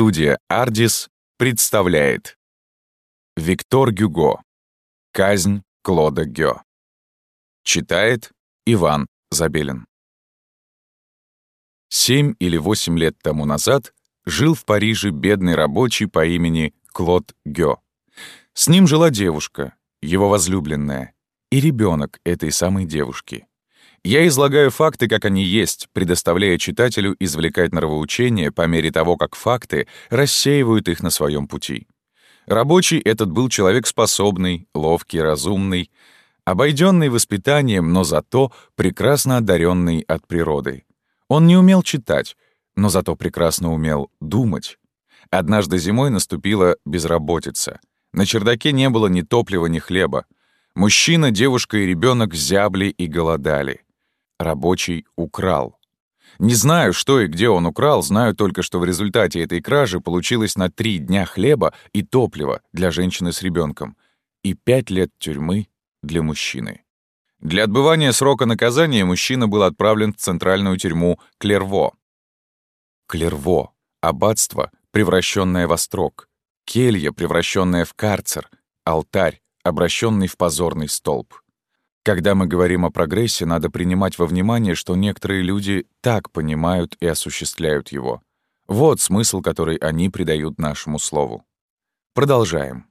Студия «Ардис» представляет Виктор Гюго «Казнь Клода Гё» Читает Иван Забелин Семь или восемь лет тому назад жил в Париже бедный рабочий по имени Клод Гё. С ним жила девушка, его возлюбленная, и ребенок этой самой девушки. Я излагаю факты, как они есть, предоставляя читателю извлекать нравоучения по мере того, как факты рассеивают их на своем пути. Рабочий этот был человек способный, ловкий, разумный, обойденный воспитанием, но зато прекрасно одаренный от природы. Он не умел читать, но зато прекрасно умел думать. Однажды зимой наступила безработица. На чердаке не было ни топлива, ни хлеба. Мужчина, девушка и ребенок зябли и голодали рабочий украл. Не знаю, что и где он украл, знаю только, что в результате этой кражи получилось на три дня хлеба и топлива для женщины с ребенком и пять лет тюрьмы для мужчины. Для отбывания срока наказания мужчина был отправлен в центральную тюрьму Клерво. Клерво — аббатство, превращенное во строк, келья, превращенная в карцер, алтарь, обращенный в позорный столб. Когда мы говорим о прогрессе, надо принимать во внимание, что некоторые люди так понимают и осуществляют его. Вот смысл, который они придают нашему слову. Продолжаем.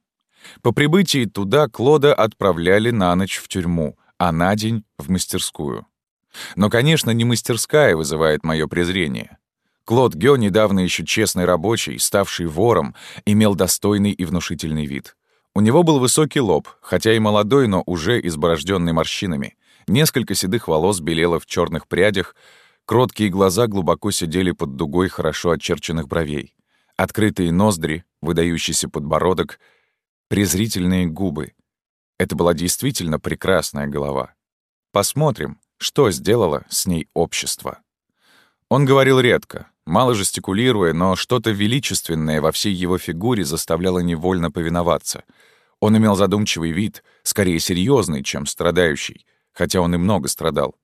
По прибытии туда Клода отправляли на ночь в тюрьму, а на день — в мастерскую. Но, конечно, не мастерская вызывает мое презрение. Клод Гё, недавно еще честный рабочий, ставший вором, имел достойный и внушительный вид. У него был высокий лоб, хотя и молодой, но уже изборожденный морщинами. Несколько седых волос белело в черных прядях, кроткие глаза глубоко сидели под дугой хорошо очерченных бровей. Открытые ноздри, выдающийся подбородок, презрительные губы. Это была действительно прекрасная голова. Посмотрим, что сделало с ней общество. Он говорил редко, мало жестикулируя, но что-то величественное во всей его фигуре заставляло невольно повиноваться. Он имел задумчивый вид, скорее серьезный, чем страдающий, хотя он и много страдал.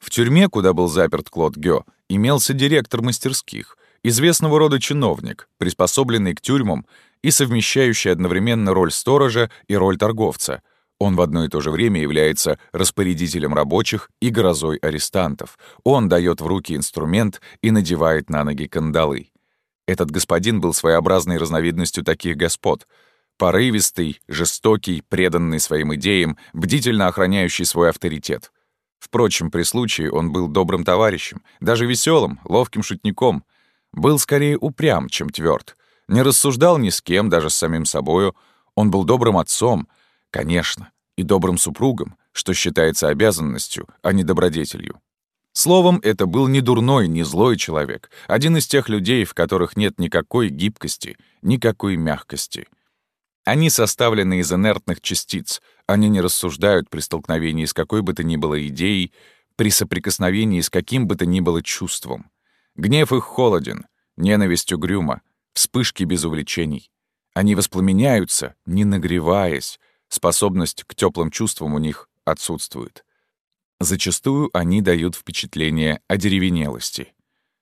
В тюрьме, куда был заперт Клод Гё, имелся директор мастерских, известного рода чиновник, приспособленный к тюрьмам и совмещающий одновременно роль сторожа и роль торговца — он в одно и то же время является распорядителем рабочих и грозой арестантов. Он дает в руки инструмент и надевает на ноги кандалы. Этот господин был своеобразной разновидностью таких господ. Порывистый, жестокий, преданный своим идеям, бдительно охраняющий свой авторитет. Впрочем, при случае он был добрым товарищем, даже веселым, ловким шутником. Был скорее упрям, чем тверд. Не рассуждал ни с кем, даже с самим собою. Он был добрым отцом — Конечно, и добрым супругом, что считается обязанностью, а не добродетелью. Словом, это был не дурной, не злой человек, один из тех людей, в которых нет никакой гибкости, никакой мягкости. Они составлены из инертных частиц, они не рассуждают при столкновении с какой бы то ни было идеей, при соприкосновении с каким бы то ни было чувством. Гнев их холоден, ненависть угрюма, вспышки без увлечений. Они воспламеняются, не нагреваясь, Способность к теплым чувствам у них отсутствует. Зачастую они дают впечатление одеревенелости.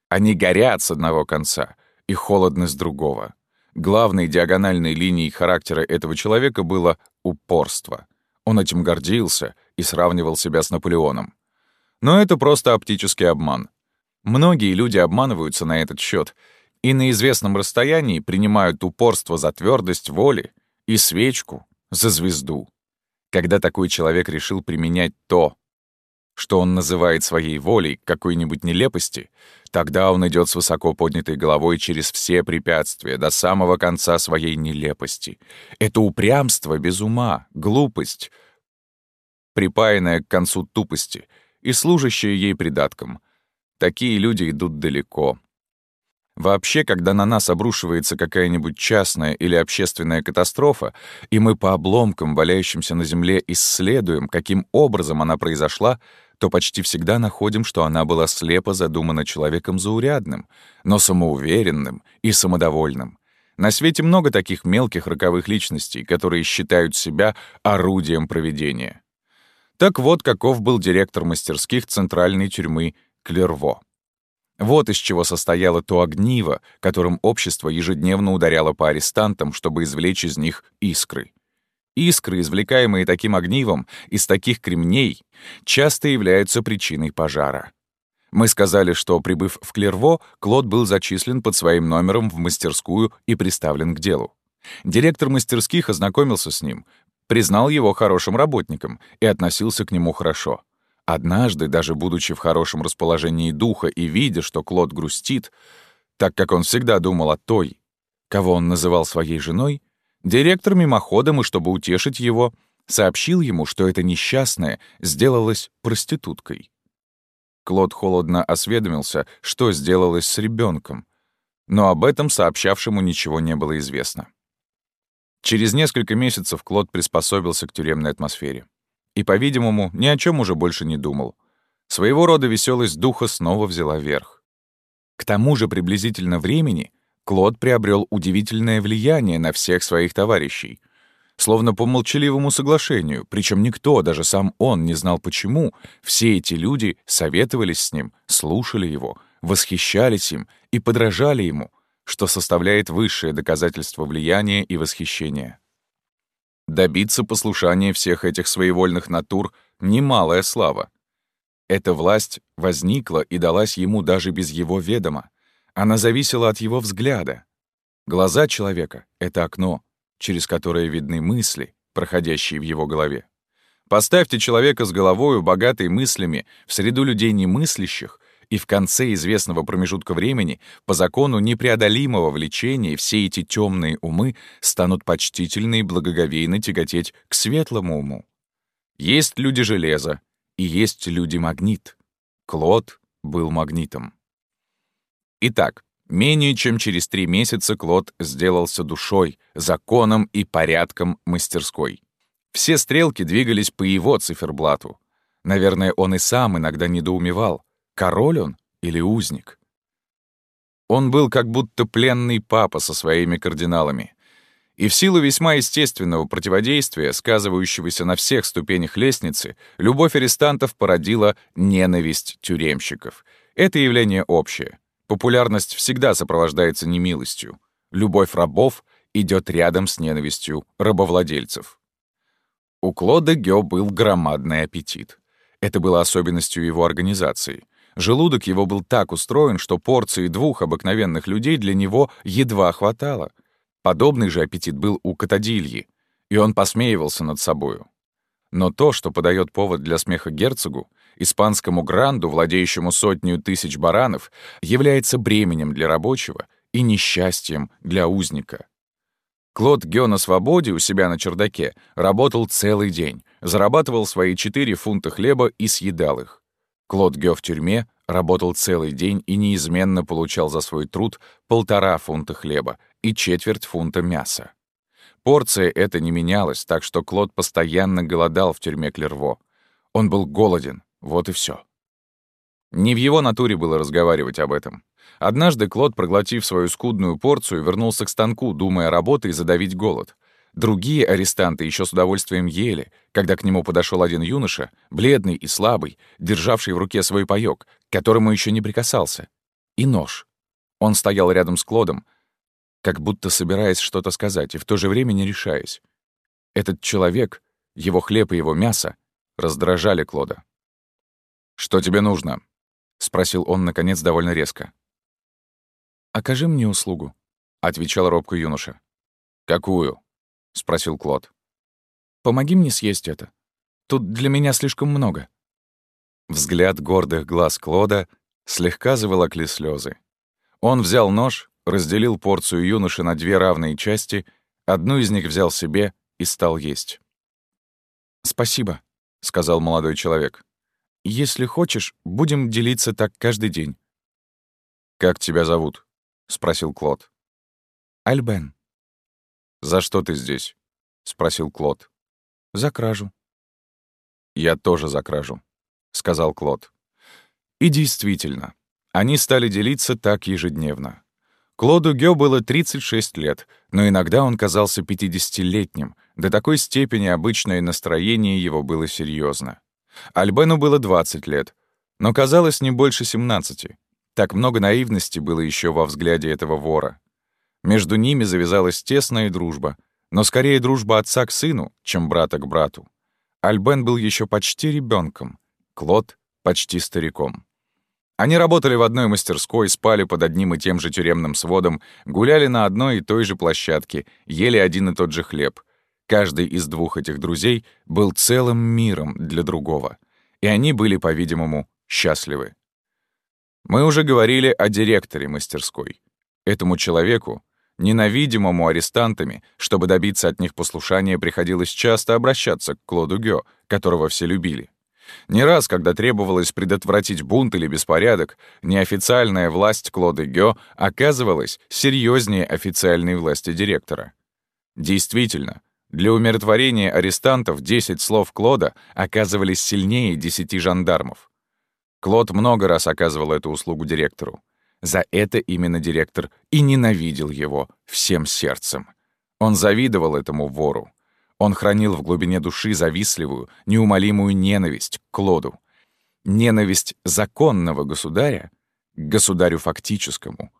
Они горят с одного конца и холодны с другого. Главной диагональной линией характера этого человека было упорство. Он этим гордился и сравнивал себя с Наполеоном. Но это просто оптический обман. Многие люди обманываются на этот счет и на известном расстоянии принимают упорство за твердость воли и свечку за звезду. Когда такой человек решил применять то, что он называет своей волей какой-нибудь нелепости, тогда он идет с высоко поднятой головой через все препятствия до самого конца своей нелепости. Это упрямство без ума, глупость, припаянная к концу тупости и служащая ей придатком. Такие люди идут далеко, Вообще, когда на нас обрушивается какая-нибудь частная или общественная катастрофа, и мы по обломкам, валяющимся на земле, исследуем, каким образом она произошла, то почти всегда находим, что она была слепо задумана человеком заурядным, но самоуверенным и самодовольным. На свете много таких мелких роковых личностей, которые считают себя орудием проведения. Так вот, каков был директор мастерских центральной тюрьмы Клерво. Вот из чего состояло то огниво, которым общество ежедневно ударяло по арестантам, чтобы извлечь из них искры. Искры, извлекаемые таким огнивом из таких кремней, часто являются причиной пожара. Мы сказали, что, прибыв в Клерво, Клод был зачислен под своим номером в мастерскую и приставлен к делу. Директор мастерских ознакомился с ним, признал его хорошим работником и относился к нему хорошо. Однажды, даже будучи в хорошем расположении духа и видя, что Клод грустит, так как он всегда думал о той, кого он называл своей женой, директор мимоходом, и чтобы утешить его, сообщил ему, что эта несчастная сделалась проституткой. Клод холодно осведомился, что сделалось с ребенком, но об этом сообщавшему ничего не было известно. Через несколько месяцев Клод приспособился к тюремной атмосфере и, по-видимому, ни о чем уже больше не думал. Своего рода веселость духа снова взяла верх. К тому же приблизительно времени Клод приобрел удивительное влияние на всех своих товарищей. Словно по молчаливому соглашению, причем никто, даже сам он, не знал почему, все эти люди советовались с ним, слушали его, восхищались им и подражали ему, что составляет высшее доказательство влияния и восхищения. Добиться послушания всех этих своевольных натур — немалая слава. Эта власть возникла и далась ему даже без его ведома. Она зависела от его взгляда. Глаза человека — это окно, через которое видны мысли, проходящие в его голове. Поставьте человека с головою, богатой мыслями, в среду людей немыслящих, и в конце известного промежутка времени, по закону непреодолимого влечения, все эти темные умы станут почтительно и благоговейно тяготеть к светлому уму. Есть люди железа, и есть люди магнит. Клод был магнитом. Итак, менее чем через три месяца Клод сделался душой, законом и порядком мастерской. Все стрелки двигались по его циферблату. Наверное, он и сам иногда недоумевал, Король он или узник? Он был как будто пленный папа со своими кардиналами. И в силу весьма естественного противодействия, сказывающегося на всех ступенях лестницы, любовь арестантов породила ненависть тюремщиков. Это явление общее. Популярность всегда сопровождается немилостью. Любовь рабов идет рядом с ненавистью рабовладельцев. У Клода Гё был громадный аппетит. Это было особенностью его организации — Желудок его был так устроен, что порции двух обыкновенных людей для него едва хватало. Подобный же аппетит был у Катадильи, и он посмеивался над собою. Но то, что подает повод для смеха герцогу, испанскому гранду, владеющему сотню тысяч баранов, является бременем для рабочего и несчастьем для узника. Клод Гё на свободе у себя на чердаке работал целый день, зарабатывал свои 4 фунта хлеба и съедал их. Клод Гё в тюрьме работал целый день и неизменно получал за свой труд полтора фунта хлеба и четверть фунта мяса. Порция эта не менялась, так что Клод постоянно голодал в тюрьме Клерво. Он был голоден, вот и все. Не в его натуре было разговаривать об этом. Однажды Клод, проглотив свою скудную порцию, вернулся к станку, думая работой задавить голод. Другие арестанты еще с удовольствием ели, когда к нему подошел один юноша, бледный и слабый, державший в руке свой паёк, к которому еще не прикасался, и нож. Он стоял рядом с Клодом, как будто собираясь что-то сказать, и в то же время не решаясь. Этот человек, его хлеб и его мясо раздражали Клода. «Что тебе нужно?» — спросил он, наконец, довольно резко. «Окажи мне услугу», — отвечал робко юноша. «Какую?» — спросил Клод. «Помоги мне съесть это. Тут для меня слишком много». Взгляд гордых глаз Клода слегка заволокли слезы. Он взял нож, разделил порцию юноши на две равные части, одну из них взял себе и стал есть. «Спасибо», — сказал молодой человек. «Если хочешь, будем делиться так каждый день». «Как тебя зовут?» — спросил Клод. «Альбен». «За что ты здесь?» — спросил Клод. «За кражу». «Я тоже за кражу», — сказал Клод. И действительно, они стали делиться так ежедневно. Клоду Гё было 36 лет, но иногда он казался 50-летним, до такой степени обычное настроение его было серьезно. Альбену было 20 лет, но казалось не больше 17. Так много наивности было еще во взгляде этого вора. Между ними завязалась тесная дружба, но скорее дружба отца к сыну, чем брата к брату. Альбен был еще почти ребенком, Клод — почти стариком. Они работали в одной мастерской, спали под одним и тем же тюремным сводом, гуляли на одной и той же площадке, ели один и тот же хлеб. Каждый из двух этих друзей был целым миром для другого. И они были, по-видимому, счастливы. Мы уже говорили о директоре мастерской. Этому человеку, ненавидимому арестантами, чтобы добиться от них послушания, приходилось часто обращаться к Клоду Гё, которого все любили. Не раз, когда требовалось предотвратить бунт или беспорядок, неофициальная власть Клода Гё оказывалась серьезнее официальной власти директора. Действительно, для умиротворения арестантов 10 слов Клода оказывались сильнее 10 жандармов. Клод много раз оказывал эту услугу директору. За это именно директор и ненавидел его всем сердцем. Он завидовал этому вору. Он хранил в глубине души завистливую, неумолимую ненависть к Клоду. Ненависть законного государя к государю фактическому,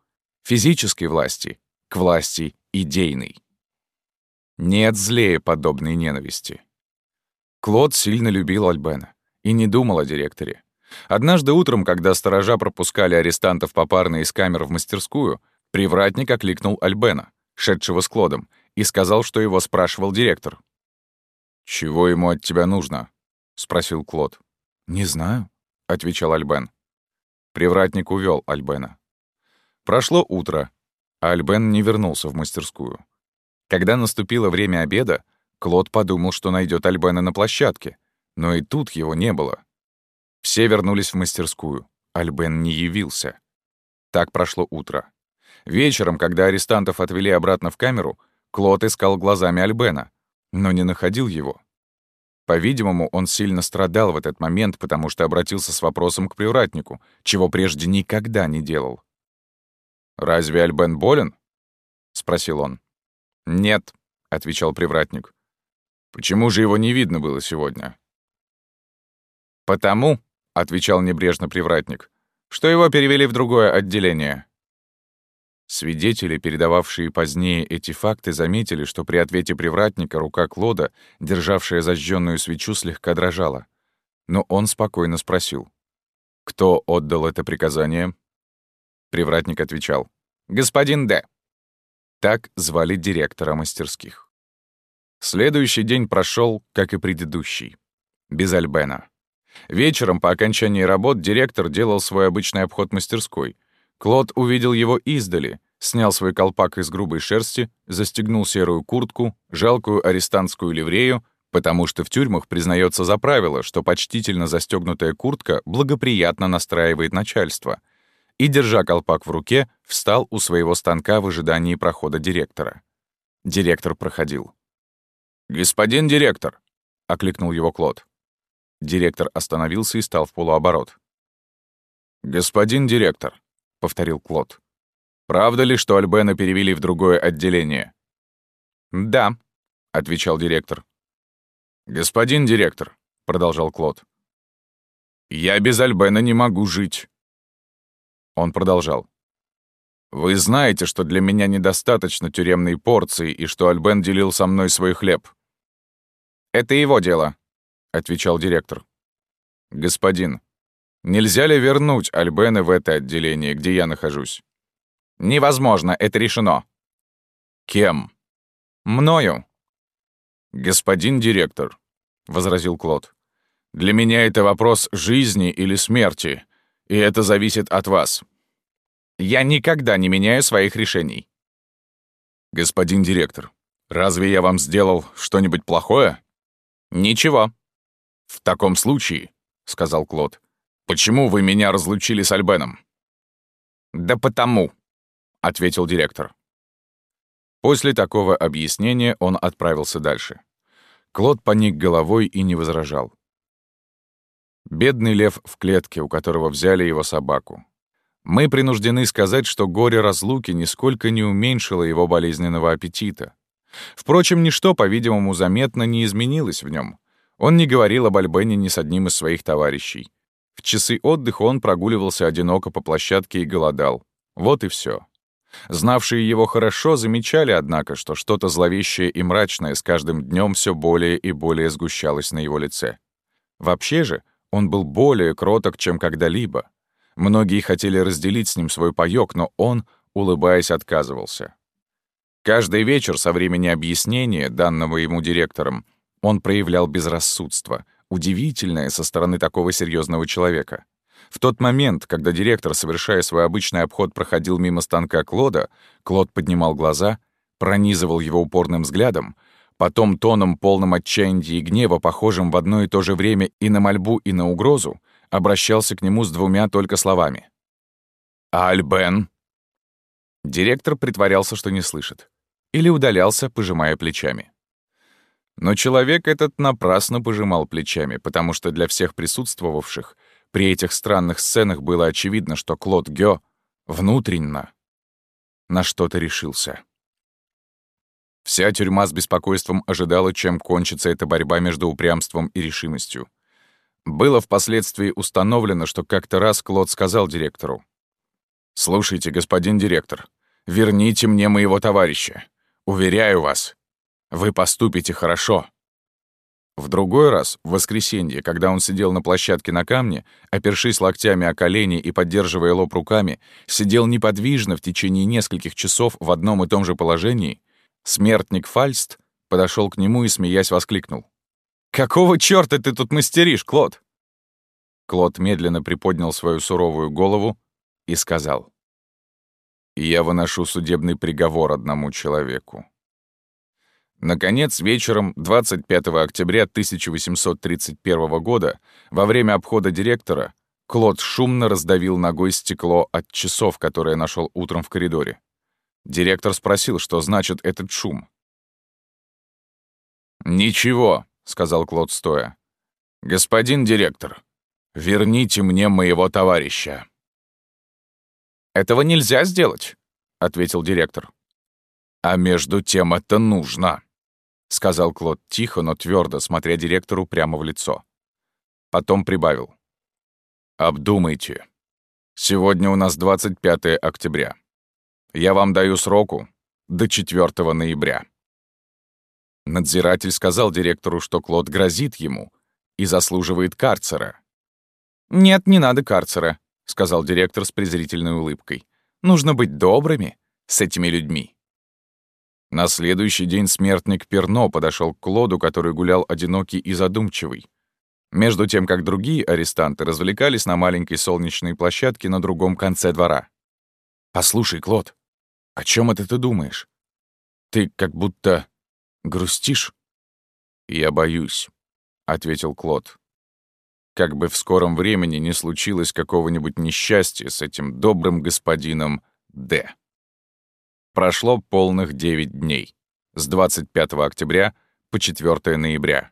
физической власти к власти идейной. Нет злее подобной ненависти. Клод сильно любил Альбена и не думал о директоре. Однажды утром, когда сторожа пропускали арестантов попарно из камер в мастерскую, привратник окликнул Альбена, шедшего с Клодом, и сказал, что его спрашивал директор. «Чего ему от тебя нужно?» — спросил Клод. «Не знаю», — отвечал Альбен. Привратник увел Альбена. Прошло утро, а Альбен не вернулся в мастерскую. Когда наступило время обеда, Клод подумал, что найдет Альбена на площадке, но и тут его не было. Все вернулись в мастерскую. Альбен не явился. Так прошло утро. Вечером, когда арестантов отвели обратно в камеру, Клод искал глазами Альбена, но не находил его. По-видимому, он сильно страдал в этот момент, потому что обратился с вопросом к привратнику, чего прежде никогда не делал. «Разве Альбен болен?» — спросил он. «Нет», — отвечал привратник. «Почему же его не видно было сегодня?» «Потому», — отвечал небрежно привратник, «что его перевели в другое отделение». Свидетели, передававшие позднее эти факты, заметили, что при ответе привратника рука Клода, державшая зажженную свечу, слегка дрожала. Но он спокойно спросил. «Кто отдал это приказание?» Привратник отвечал. «Господин Д». Так звали директора мастерских. Следующий день прошел, как и предыдущий. Без Альбена. Вечером по окончании работ директор делал свой обычный обход мастерской — Клод увидел его издали, снял свой колпак из грубой шерсти, застегнул серую куртку, жалкую арестантскую ливрею, потому что в тюрьмах признается за правило, что почтительно застегнутая куртка благоприятно настраивает начальство, и, держа колпак в руке, встал у своего станка в ожидании прохода директора. Директор проходил. «Господин директор!» — окликнул его Клод. Директор остановился и стал в полуоборот. «Господин директор!» — повторил Клод. «Правда ли, что Альбена перевели в другое отделение?» «Да», — отвечал директор. «Господин директор», — продолжал Клод, — «я без Альбена не могу жить». Он продолжал. «Вы знаете, что для меня недостаточно тюремной порции и что Альбен делил со мной свой хлеб». «Это его дело», — отвечал директор. «Господин, Нельзя ли вернуть Альбена в это отделение, где я нахожусь? Невозможно, это решено. Кем? Мною. Господин директор, — возразил Клод, — для меня это вопрос жизни или смерти, и это зависит от вас. Я никогда не меняю своих решений. Господин директор, разве я вам сделал что-нибудь плохое? Ничего. В таком случае, — сказал Клод, — «Почему вы меня разлучили с Альбеном?» «Да потому», — ответил директор. После такого объяснения он отправился дальше. Клод поник головой и не возражал. Бедный лев в клетке, у которого взяли его собаку. Мы принуждены сказать, что горе разлуки нисколько не уменьшило его болезненного аппетита. Впрочем, ничто, по-видимому, заметно не изменилось в нем. Он не говорил об Альбене ни с одним из своих товарищей. В часы отдыха он прогуливался одиноко по площадке и голодал. Вот и все. Знавшие его хорошо замечали, однако, что что-то зловещее и мрачное с каждым днем все более и более сгущалось на его лице. Вообще же, он был более кроток, чем когда-либо. Многие хотели разделить с ним свой паёк, но он, улыбаясь, отказывался. Каждый вечер со времени объяснения, данного ему директором, он проявлял безрассудство, удивительное со стороны такого серьезного человека. В тот момент, когда директор, совершая свой обычный обход, проходил мимо станка Клода, Клод поднимал глаза, пронизывал его упорным взглядом, потом тоном, полным отчаяния и гнева, похожим в одно и то же время и на мольбу, и на угрозу, обращался к нему с двумя только словами. «Альбен!» Директор притворялся, что не слышит. Или удалялся, пожимая плечами. Но человек этот напрасно пожимал плечами, потому что для всех присутствовавших при этих странных сценах было очевидно, что Клод Гё внутренно на что-то решился. Вся тюрьма с беспокойством ожидала, чем кончится эта борьба между упрямством и решимостью. Было впоследствии установлено, что как-то раз Клод сказал директору, «Слушайте, господин директор, верните мне моего товарища. Уверяю вас, вы поступите хорошо». В другой раз, в воскресенье, когда он сидел на площадке на камне, опершись локтями о колени и поддерживая лоб руками, сидел неподвижно в течение нескольких часов в одном и том же положении, смертник Фальст подошел к нему и, смеясь, воскликнул. «Какого чёрта ты тут мастеришь, Клод?» Клод медленно приподнял свою суровую голову и сказал. «Я выношу судебный приговор одному человеку. Наконец, вечером 25 октября 1831 года, во время обхода директора, Клод шумно раздавил ногой стекло от часов, которое нашел утром в коридоре. Директор спросил, что значит этот шум. «Ничего», — сказал Клод стоя. «Господин директор, верните мне моего товарища». «Этого нельзя сделать», — ответил директор. «А между тем это нужно», — сказал Клод тихо, но твердо, смотря директору прямо в лицо. Потом прибавил. «Обдумайте. Сегодня у нас 25 октября. Я вам даю сроку до 4 ноября». Надзиратель сказал директору, что Клод грозит ему и заслуживает карцера. «Нет, не надо карцера», — сказал директор с презрительной улыбкой. «Нужно быть добрыми с этими людьми». На следующий день смертник Перно подошел к Клоду, который гулял одинокий и задумчивый. Между тем, как другие арестанты развлекались на маленькой солнечной площадке на другом конце двора. «Послушай, Клод, о чем это ты думаешь? Ты как будто грустишь?» «Я боюсь», — ответил Клод. «Как бы в скором времени не случилось какого-нибудь несчастья с этим добрым господином Д». Прошло полных 9 дней, с 25 октября по 4 ноября.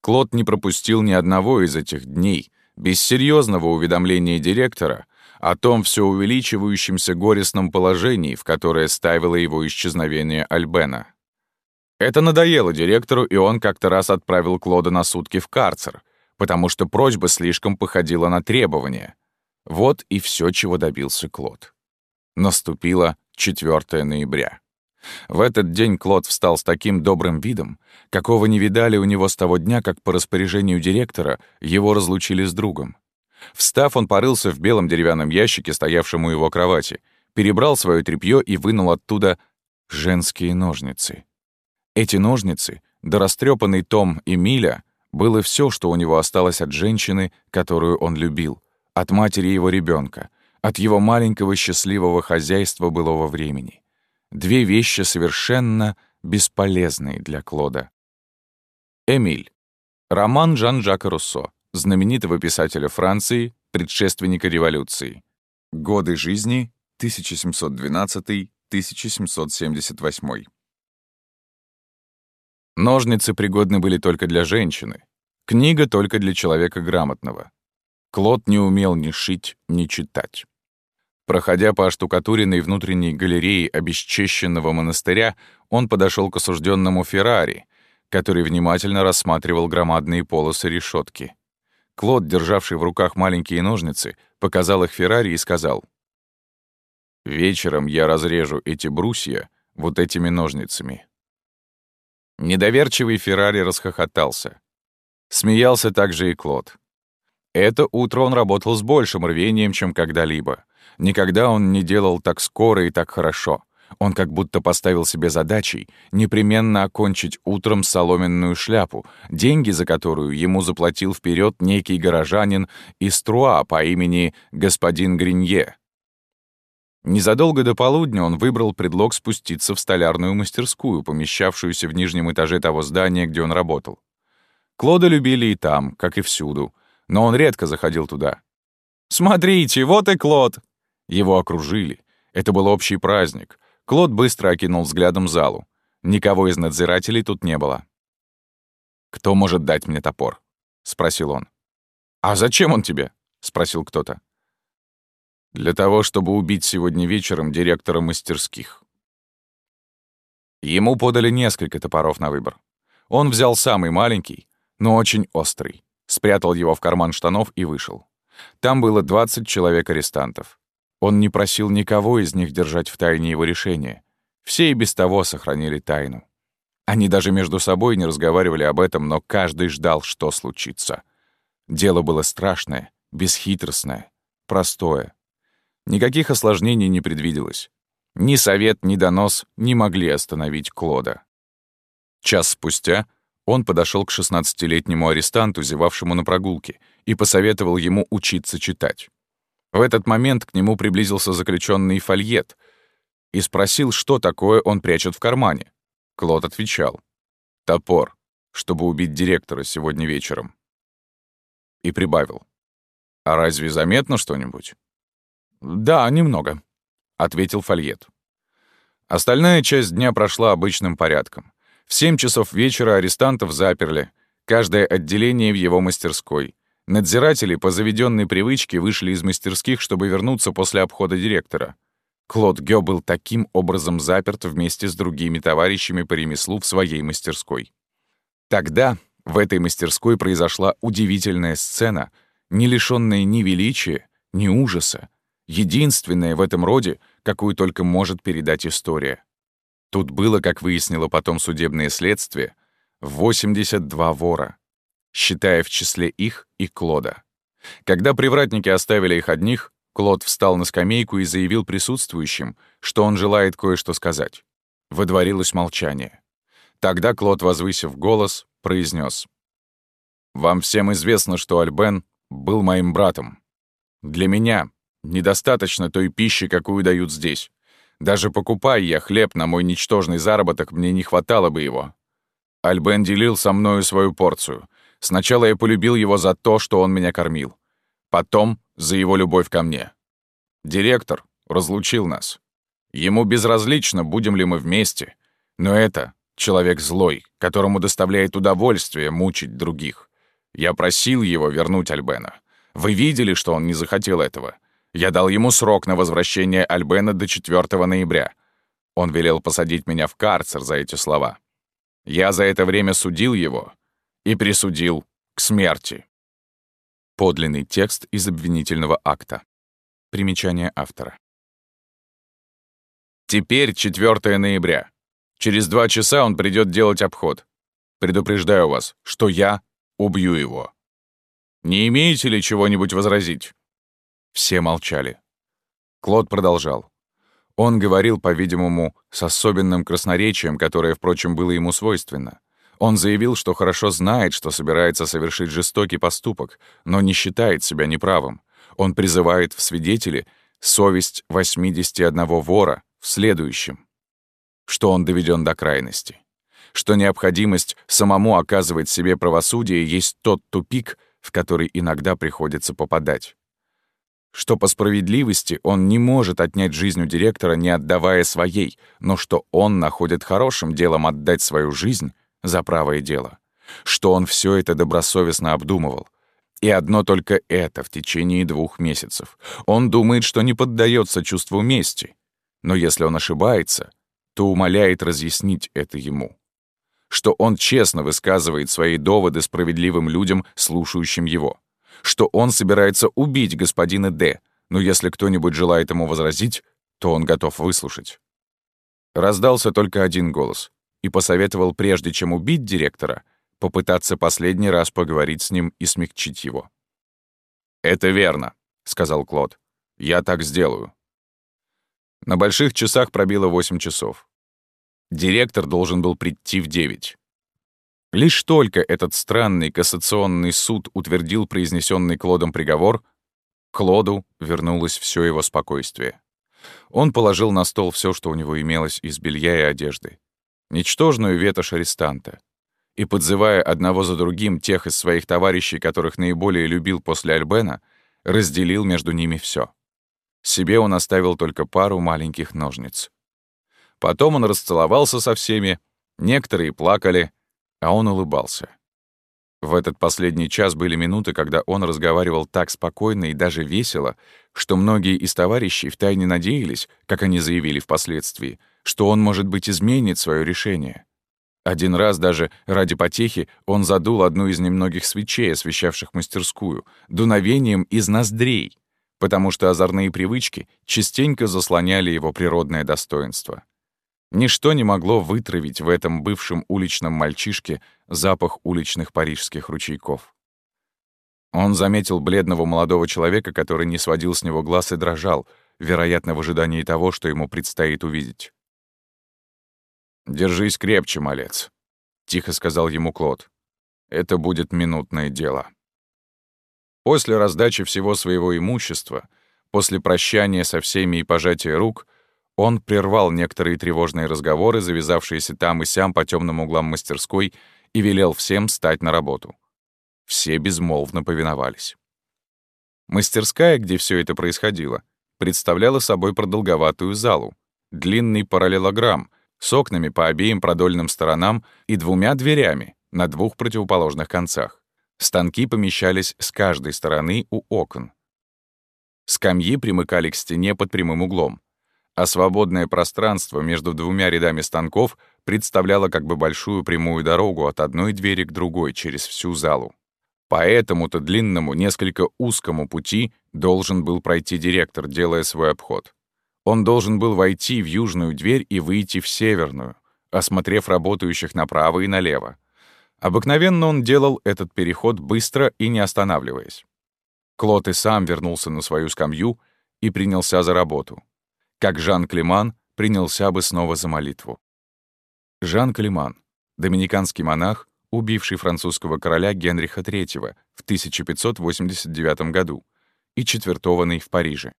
Клод не пропустил ни одного из этих дней без серьезного уведомления директора о том все увеличивающемся горестном положении, в которое ставило его исчезновение Альбена. Это надоело директору, и он как-то раз отправил Клода на сутки в карцер, потому что просьба слишком походила на требования. Вот и все, чего добился Клод. Наступило 4 ноября. В этот день Клод встал с таким добрым видом, какого не видали у него с того дня, как по распоряжению директора его разлучили с другом. Встав, он порылся в белом деревянном ящике, стоявшем у его кровати, перебрал свое тряпье и вынул оттуда женские ножницы. Эти ножницы, да растрепанный том Эмиля, было все, что у него осталось от женщины, которую он любил, от матери его ребенка, от его маленького счастливого хозяйства былого времени. Две вещи совершенно бесполезные для Клода. Эмиль. Роман Жан-Жака Руссо, знаменитого писателя Франции, предшественника революции. Годы жизни 1712-1778. Ножницы пригодны были только для женщины, книга только для человека грамотного. Клод не умел ни шить, ни читать. Проходя по оштукатуренной внутренней галерее обесчещенного монастыря, он подошел к осужденному Феррари, который внимательно рассматривал громадные полосы решетки. Клод, державший в руках маленькие ножницы, показал их Феррари и сказал, «Вечером я разрежу эти брусья вот этими ножницами». Недоверчивый Феррари расхохотался. Смеялся также и Клод. Это утро он работал с большим рвением, чем когда-либо. Никогда он не делал так скоро и так хорошо. Он как будто поставил себе задачей непременно окончить утром соломенную шляпу, деньги за которую ему заплатил вперед некий горожанин из Труа по имени господин Гринье. Незадолго до полудня он выбрал предлог спуститься в столярную мастерскую, помещавшуюся в нижнем этаже того здания, где он работал. Клода любили и там, как и всюду, но он редко заходил туда. «Смотрите, вот и Клод!» Его окружили. Это был общий праздник. Клод быстро окинул взглядом залу. Никого из надзирателей тут не было. «Кто может дать мне топор?» — спросил он. «А зачем он тебе?» — спросил кто-то. «Для того, чтобы убить сегодня вечером директора мастерских». Ему подали несколько топоров на выбор. Он взял самый маленький, но очень острый, спрятал его в карман штанов и вышел. Там было 20 человек-арестантов. Он не просил никого из них держать в тайне его решение. Все и без того сохранили тайну. Они даже между собой не разговаривали об этом, но каждый ждал, что случится. Дело было страшное, бесхитростное, простое. Никаких осложнений не предвиделось. Ни совет, ни донос не могли остановить Клода. Час спустя он подошел к 16-летнему арестанту, зевавшему на прогулке, и посоветовал ему учиться читать. В этот момент к нему приблизился заключенный Фольет и спросил, что такое он прячет в кармане. Клод отвечал. «Топор, чтобы убить директора сегодня вечером». И прибавил. «А разве заметно что-нибудь?» «Да, немного», — ответил Фольет. Остальная часть дня прошла обычным порядком. В семь часов вечера арестантов заперли, каждое отделение в его мастерской — Надзиратели по заведенной привычке вышли из мастерских, чтобы вернуться после обхода директора. Клод Гё был таким образом заперт вместе с другими товарищами по ремеслу в своей мастерской. Тогда в этой мастерской произошла удивительная сцена, не лишённая ни величия, ни ужаса, единственная в этом роде, какую только может передать история. Тут было, как выяснило потом судебное следствие, 82 вора — считая в числе их и Клода. Когда привратники оставили их одних, Клод встал на скамейку и заявил присутствующим, что он желает кое-что сказать. Водворилось молчание. Тогда Клод, возвысив голос, произнес: «Вам всем известно, что Альбен был моим братом. Для меня недостаточно той пищи, какую дают здесь. Даже покупая я хлеб на мой ничтожный заработок, мне не хватало бы его. Альбен делил со мною свою порцию, Сначала я полюбил его за то, что он меня кормил. Потом за его любовь ко мне. Директор разлучил нас. Ему безразлично, будем ли мы вместе. Но это человек злой, которому доставляет удовольствие мучить других. Я просил его вернуть Альбена. Вы видели, что он не захотел этого. Я дал ему срок на возвращение Альбена до 4 ноября. Он велел посадить меня в карцер за эти слова. Я за это время судил его, и присудил к смерти. Подлинный текст из обвинительного акта. Примечание автора. Теперь 4 ноября. Через два часа он придет делать обход. Предупреждаю вас, что я убью его. Не имеете ли чего-нибудь возразить? Все молчали. Клод продолжал. Он говорил, по-видимому, с особенным красноречием, которое, впрочем, было ему свойственно. Он заявил, что хорошо знает, что собирается совершить жестокий поступок, но не считает себя неправым. Он призывает в свидетели совесть 81 вора в следующем, что он доведен до крайности, что необходимость самому оказывать себе правосудие есть тот тупик, в который иногда приходится попадать что по справедливости он не может отнять жизнь у директора, не отдавая своей, но что он находит хорошим делом отдать свою жизнь за правое дело, что он все это добросовестно обдумывал. И одно только это в течение двух месяцев. Он думает, что не поддается чувству мести. Но если он ошибается, то умоляет разъяснить это ему. Что он честно высказывает свои доводы справедливым людям, слушающим его. Что он собирается убить господина Д, но если кто-нибудь желает ему возразить, то он готов выслушать. Раздался только один голос и посоветовал, прежде чем убить директора, попытаться последний раз поговорить с ним и смягчить его. «Это верно», — сказал Клод. «Я так сделаю». На больших часах пробило 8 часов. Директор должен был прийти в 9. Лишь только этот странный кассационный суд утвердил произнесенный Клодом приговор, Клоду вернулось все его спокойствие. Он положил на стол все, что у него имелось из белья и одежды. Ничтожную ветошь арестанта. И, подзывая одного за другим тех из своих товарищей, которых наиболее любил после Альбена, разделил между ними все. Себе он оставил только пару маленьких ножниц. Потом он расцеловался со всеми, некоторые плакали, а он улыбался. В этот последний час были минуты, когда он разговаривал так спокойно и даже весело, что многие из товарищей втайне надеялись, как они заявили впоследствии, что он, может быть, изменит свое решение. Один раз даже ради потехи он задул одну из немногих свечей, освещавших мастерскую, дуновением из ноздрей, потому что озорные привычки частенько заслоняли его природное достоинство. Ничто не могло вытравить в этом бывшем уличном мальчишке запах уличных парижских ручейков. Он заметил бледного молодого человека, который не сводил с него глаз и дрожал, вероятно, в ожидании того, что ему предстоит увидеть. «Держись крепче, малец», — тихо сказал ему Клод. «Это будет минутное дело». После раздачи всего своего имущества, после прощания со всеми и пожатия рук, он прервал некоторые тревожные разговоры, завязавшиеся там и сям по темным углам мастерской, и велел всем встать на работу. Все безмолвно повиновались. Мастерская, где все это происходило, представляла собой продолговатую залу, длинный параллелограмм с окнами по обеим продольным сторонам и двумя дверями на двух противоположных концах. Станки помещались с каждой стороны у окон. Скамьи примыкали к стене под прямым углом, а свободное пространство между двумя рядами станков представляло как бы большую прямую дорогу от одной двери к другой через всю залу. По этому-то длинному, несколько узкому пути должен был пройти директор, делая свой обход. Он должен был войти в южную дверь и выйти в северную, осмотрев работающих направо и налево. Обыкновенно он делал этот переход быстро и не останавливаясь. Клод и сам вернулся на свою скамью и принялся за работу. Как Жан Климан принялся бы снова за молитву. Жан Климан, доминиканский монах, убивший французского короля Генриха III в 1589 году и четвертованный в Париже.